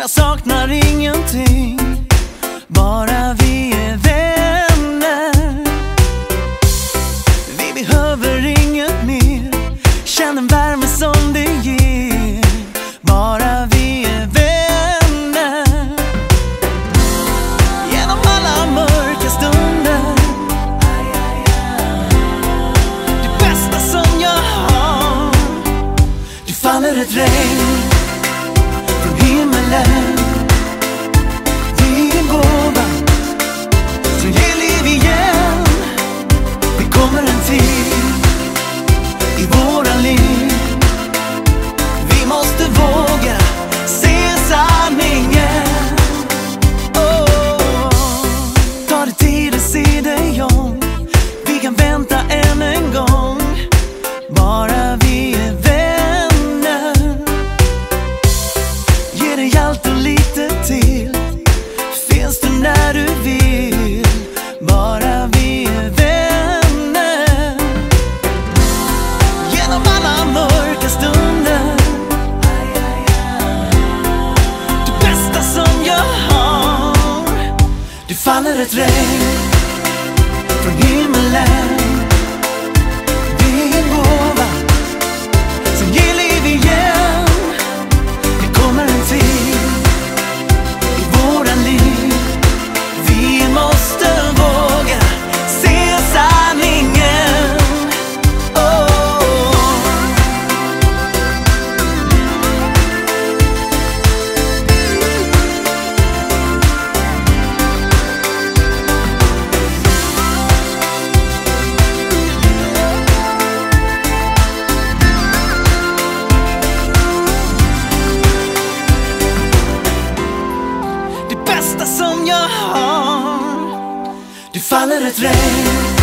Men jag saknar ingenting. Bara vi är vänner. Vi behöver inget mer. Känn den värme som det ger. Bara vi är vänner. Genom alla mörka stunder. Det bästa som jag har. Du faller ett regn. love. Under het dream. bästa som jag har. Du faller ett regn